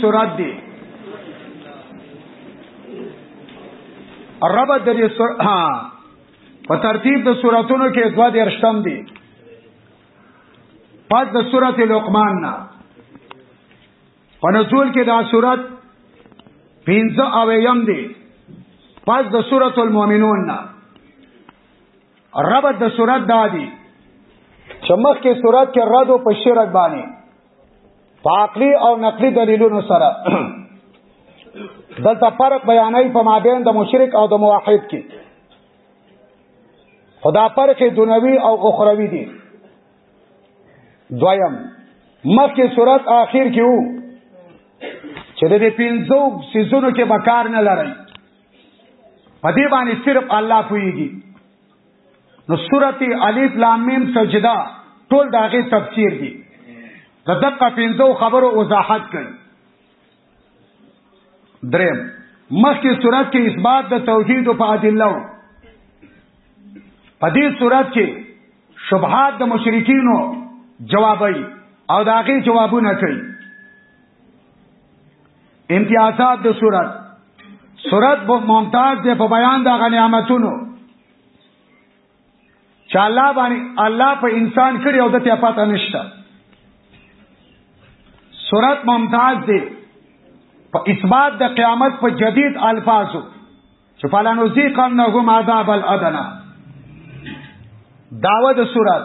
سورات دی رب د دې سور ها په ترتیب د سوراتونو کې دوا د ارشتم دی پس د سورته لقمان نه په نزول کې دا سورات 15 او یم دی پس د سورته المؤمنون نه رب د سورات دادی چمخ کې سورات کې رد او په شرک باندې پاکلی او نقلی دلیلونو سره دلته فرق بیانای په مابین د مشرک او د موحد کې خدا فرق دنوی او اخروی دی دویم مخکې صورت آخر کې وو چې د دې پینځو سيزونو کې بکار نه لري په دې باندې صرف الله پويږي نو سورته الف لام میم سجده ټول داغه تفسیر دي د دقه پنځو خبرو وضاحت کړي دریم مخکې صورت کې اثبات د توحید او فاضلو په دې صورت کې شبهات د مشرکینو جوابي او داغه جوابونه کوي امتیازات د صورت صورت ممتاز دی په بیان د غنیمتونو چې الله باندې الله په انسان کړی او د ته پاته نشته صورت ممتاز دی په اثبات د قیامت په جدید الفاظو چې فلانو ذیقنهم عذاب الادنا داوه د صورت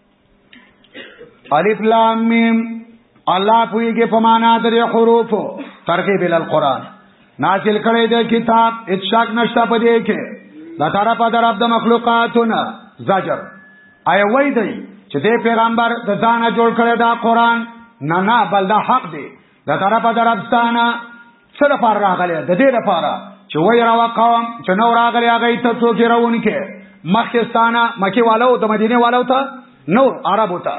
الف لام میم الله پویږي په معنا د حروف ترغیب ال قران نازل کړی دی کتاب اتشاک نشتا په دې کې د طرفه در عبد مخلوقاتونه زجر آیا وای دی چې دې پیغمبر د ځانه جوړ کړی دا قران نه نه بل دا حق دی د طرفه دربستانه څه د پاره راغلی د دې د پاره چې وای راو قوم چې نو راغلی هغه ته څوک راونکې مخکستانه مکی والو د مدینه والو ته نو عربو ته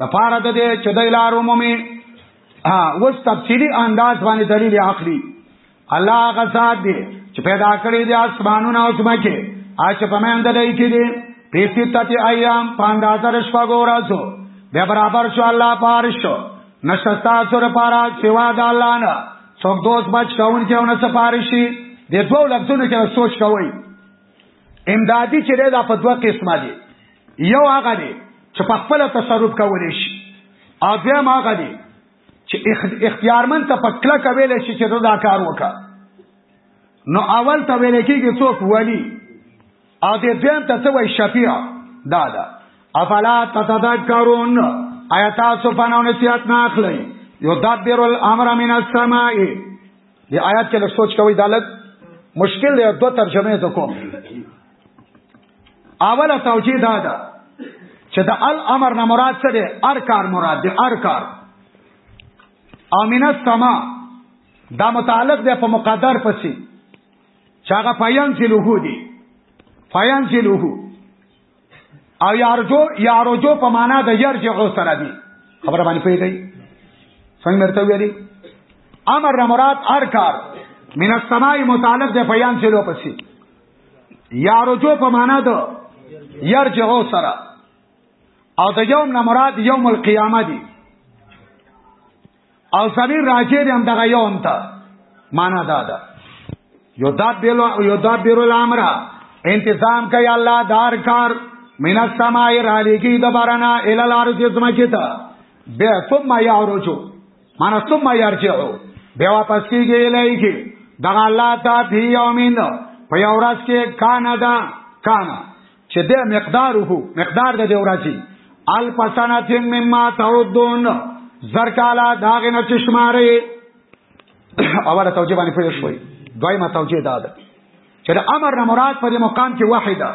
د پاره د دې چې د لارو مومي ها وس تفصیلی انداز باندې دلیل عقلی الله هغه ذات دی چې پیدا کړی دی اسمانونه او ځمکه آچ په مند دی کې دی پیسې تتی ایام پاندا سر شپه ګوراسو بیا برابر شو الله پارش نشستا سر پارا سوا د الله نه څوک دوست بچ کاون کې ونه سپارشي د دوو لفظونو کې سوچ کوي امدادي چې دا په دوه قسمه دي یو هغه دی چې په خپل تصرف کولی شي او دویم هغه دی چې اختیارمن ته په کله کویل شي چې دا کار وکا نو اول ته ویل کېږي څوک ولی او دې دیم ته څه وای شفیع دا دا افلا تتذکرون آیا تاسو په نو نصیحت نه اخلئ یو دبر الامر من السماء دې آیات کې له سوچ کوي دالت مشکل دی دوه ترجمه ته کوم اوله توجیه دا ده چې د الامر نه مراد څه دی ار کار مراد دی ار کار او من السما دا متعلق دی په مقدر پسې چې هغه فیان له دی فیان له او یارجو یارجو په معنا د یرجع سره دی خبره باندې پیږی څنګه مرته ویلي امر نه مراد ار کار من السماء متعلق دی فیان له پسې یارجو په معنا ده یرجعو سره او د یوم نه مراد یوم القیامه دی او سمیر راجع دی هم دغه یوم ته معنا دا ده یدبر الامر انتظام کوي الله دار کار من السماء را لګي د بارنا ال الارض زمکه ته به ثم يعرجو مانا ثم يرجعو بیا واپس کیږي الایږي دغه الله تا فی یومین په یو ورځ کې کانا دا کانا چې د مقداره مقدار د دې ورځې الف سنه مما تعدون زر کالا داغه نه چشماره اوله توجیه باندې پوه شوي دویمه توجیه دا ده چې د امر نه مراد په دې مقام کې واحده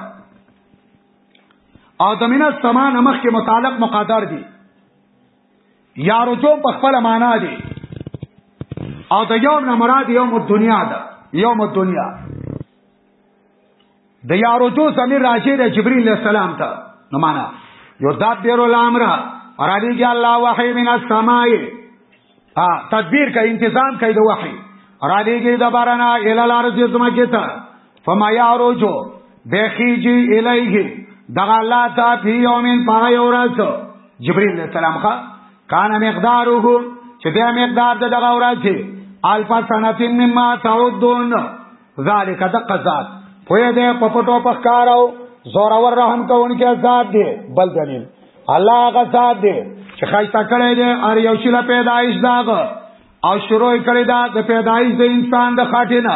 او د مینه سمان مخ کې متعلق مقدر دي یا رجوع په خپل معنا دی او د یوم نه مراد یوم الدنیا ده یوم الدنیا د یا رجوع زمير راځي د جبرئیل السلام ته نو معنا یو ذات دیر الامر اور علی جی الله وحی من السماء ا تدبیر کا تنظیم کای د وحی اور علی جی د بارنا ال الارض زمکه ته فما یعرجو بخیجی الیه دغه الله تا فی یومین پای اورس جبرئیل علیہ السلام ښا کان مقداره چې بیا مقدار دغه اورس الف سنتین مما تعودون ذالک دقه ذات پوی دې په پټو په کارو زور اور رحم کوونکی ذات دی بل دلیل الله هغه ذات دی چې خایسته کړی دی ار یو شله پیدایش داغه او شروع کړی دا د پیدایش د انسان د خاطینه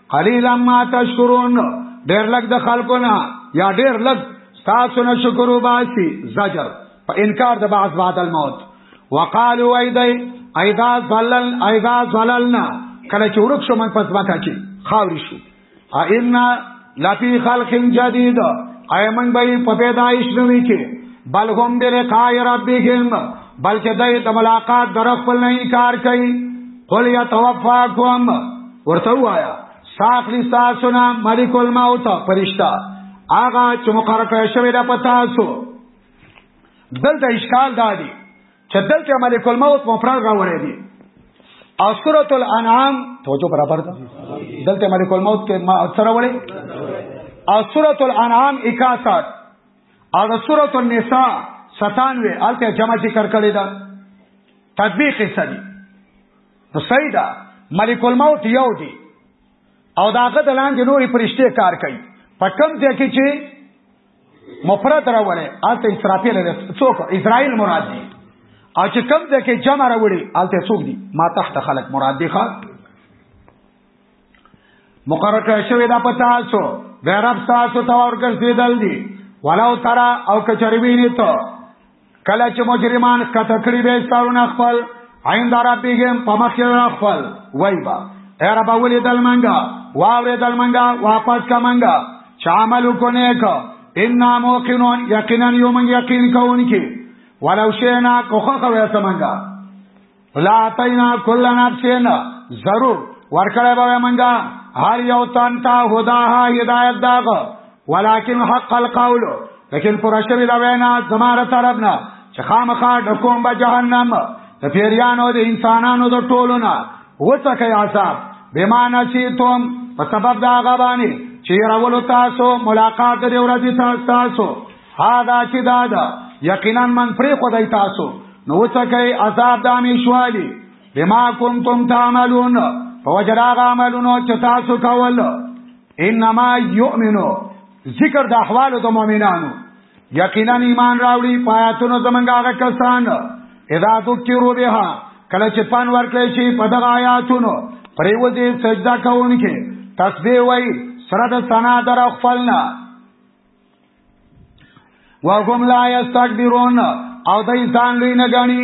قلیلا ما تشکرون ډیر لګ د خلکو نه یا ډیر لګ تاسو نه شکر وباسي زجر په انکار د بعض بعد الموت وقالو ایدای ایدا زلل ایدا زللنا کله چې ورک شو من پس باکا کی خاوري شو ائنا لفی خلق جدید ایمن بای په پیدایش نوې کې بل هم بلقای ربهم بلکې دای د ملاقات در خپل نه انکار کوي قل یتوفاکم ورته وایا ساخلی تاسو نه ملک الموت فرشتہ هغه چې مقرر کړی شوی دا پتا سو دلته اشکال دادی چې دلته ملک الموت مفرد راوړی دی او سورۃ الانعام توجه برابر ده دلته ملک الموت کې ما اثر وړي او سورۃ الانعام 61 او د سورۃ النساء 97 الته جمع ذکر کړی دا تطبیق یې سړي نو صحیح ده ملک الموت یو دی او داغه د لاندې نورې پرشته کار کوي په کوم ځای کې چې مفرد راوړي الته اسرافیل له څوک اسرائیل مراد دي او چې کوم ځای کې جمع راوړي الته څوک دي ما تحت خلق مراد دي ښا مقرر کړی شوی دا په تاسو د رب تاسو ته ورګرځېدل دي ولو ترا او کچری ویني ته کله چې مجرمان کته کړی به سارونه خپل عین دار پیګم په مخ کې خپل وای با اے رب ولې دل منګه واورې دل منګه واپس کا منګه چا عمل کو نه کو ان موقنون یقینا یوم یقین کون کی ولو شینا کوخه وې سمنګه لا تینا کل نفسین ضرور ورکړی به منګه هر یو تن ته هداها هدایت داغه ولکن حق القول لیکن پر شوی دا وینا زماره طرف نه چې خامخا د کوم به جهنم د پیریانو د انسانانو د ټولو نه وڅکه عذاب بمانه چې تم په سبب دا غبانی چې راولو تاسو ملاقات دی ورځی تاسو ها دا چې دا ده یقینا من پرې خدای تاسو نو وڅکای عذاب د امیشوالی بما کنتم تعملون په وجراغ عملونو چې تاسو کول انما یؤمنو ذکر د احوال د مؤمنانو یقینا ایمان راوړي پایاتونو زمونږ هغه کسان اذا ذکروا بها کله چې پان ورکړی شي په دغه آیاتونو پریوځي سجدا کوونکې تسبیح وای سره د ثنا در خپلنا وهم لا یستكبرون او دای ځان لوی نه غني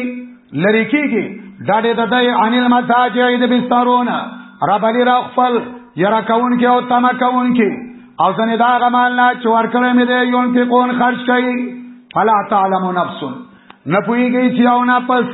لری کیږي ډاډه د دای عن المساجد بسترون رب علی را خپل یرا کون کې او تما کون کې او ځنه دا غمال نه چور کړم دې یون په کون خرج کړي فلا تعلم نفس نه پويږي چې او نه پس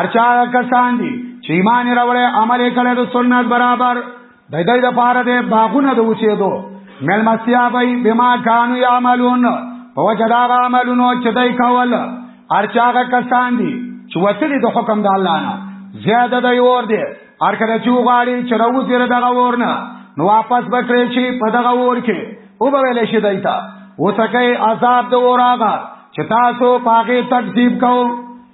ارچا کسان دي چې ایمان راوړې عمل کړي د سنت برابر د دې د پاره د باغونه د اوسېدو مل مسیا به بما کانوا یعملون په وجه دا عملونو چې دای کول ارچا کسان دي چې وتلی د حکم د الله نه زیاده د یور دي ارکه چې وغاړي چې راوځي دغه ورنه نو واپس بکړي چې په دغه ور کې او به ویل شي دایتا وسکه عذاب د اوراغه چې تاسو پاګه تکذیب کوئ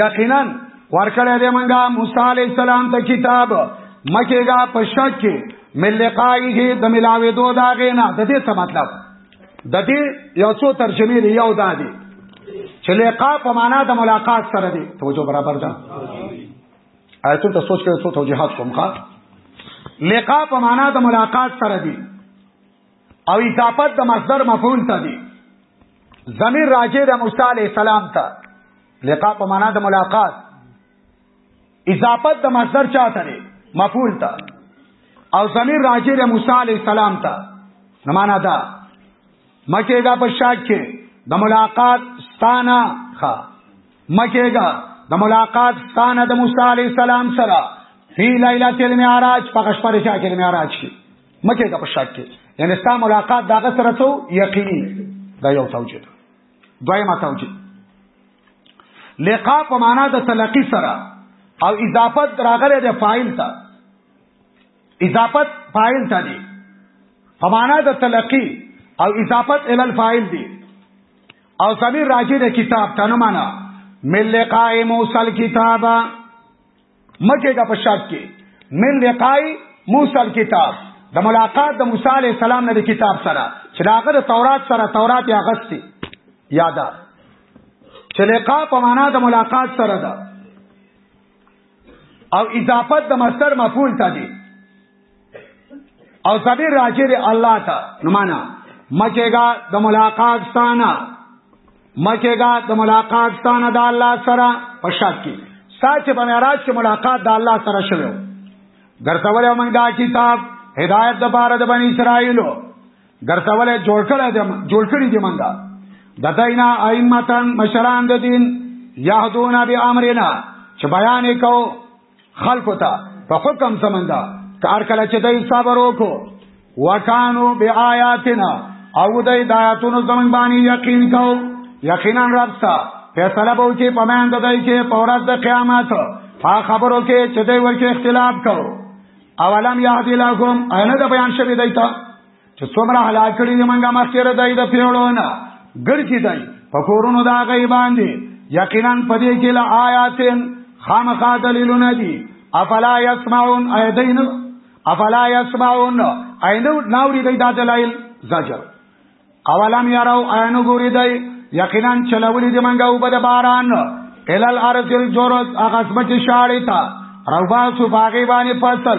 یقینا ورکړې دې منګه موسی علی السلام ته کتاب مکهګه په شک کې ملقایه د ملاوي دو دا غینا د دې څه مطلب د دې یو څو ترجمه لري یو دا دی چې لقا په معنا د ملاقات سره دی توجه برابر ده آیتو ته سوچ کړئ څو توجيهات کوم ښا لقا په معنا د ملاقات سره دی او اضافت د مصدر مفعول ته دی ضمیر راجع د موسی علی السلام ته لقاء په معنا د ملاقات اضافت د مصدر چاته دی مفعول ته او ضمیر راجع د موسی علی السلام ته نه معنا دا مکه دا په شاک کې د ملاقات ستانه ښا مکه دا د ملاقات ستانه د موسی علی السلام سره فی لیلۃ المعراج په شپه د شاکر معراج کې مکه د شک کې یعنی ستا ملاقات داغه سره څو یقیني دا یو توجیه ده دویمه توجیه لقاء په معنا د تلقی سره او اضافت راغله د فاعل ته اضافت فاعل ته دی په معنا د تلقی او اضافت ال الفاعل دی او ضمیر راجی د کتاب ته نه معنا مل لقاء موسی الكتابه مکه کا په شرط کې من لقای موسی الكتاب د ملاقات د موسی علی السلام نه د کتاب سره چې داغه د تورات سره تورات یا غستی یادا چې لقا په معنا د ملاقات سره ده او اضافت د مصدر مفعول ته دی او سبی راجه دی الله تا نمانا مکیگا د ملاقات ستانا مکیگا د ملاقات ستانا د الله سره په شک کې ساچ په معراج کې ملاقات د الله سره شوه ګرځول موږ دا کتاب هدایت د بار د بنی اسرائیلو ګرځول جوړ کړه د جوړ کړی دی موږ دتاینا ائمتان مشران د دین یهدون بی امرنا چې بیان وکاو خلکو ته په حکم سمندا کار کله چې دوی صبر وکړو وکانو بیااتنا او دوی د آیاتونو زمون باندې یقین کو یقینا ربستا فیصله به وکړي په مند دوی کې پورز د قیامت فا خبرو کې چې دوی ورکه اختلاف کو اولم یهدی لهم اینه د بیان شوی دی ته چې څومره هلاک کړي دي مونږه مخکې را دای د پیړونه ګرځي دای په کورونو دا غي باندې یقینا پدې کې لا آیاتن خامخا دلیلونه دي افلا یسمعون ایدین افلا یسمعون اینو ناوری دی دا دلایل زجر اولم یراو اینو ګوری دی یقینا چلولی دی منګه او بد باران الال ارض الجرز اغسمت شاړی تا روباسو باغی باندې فصل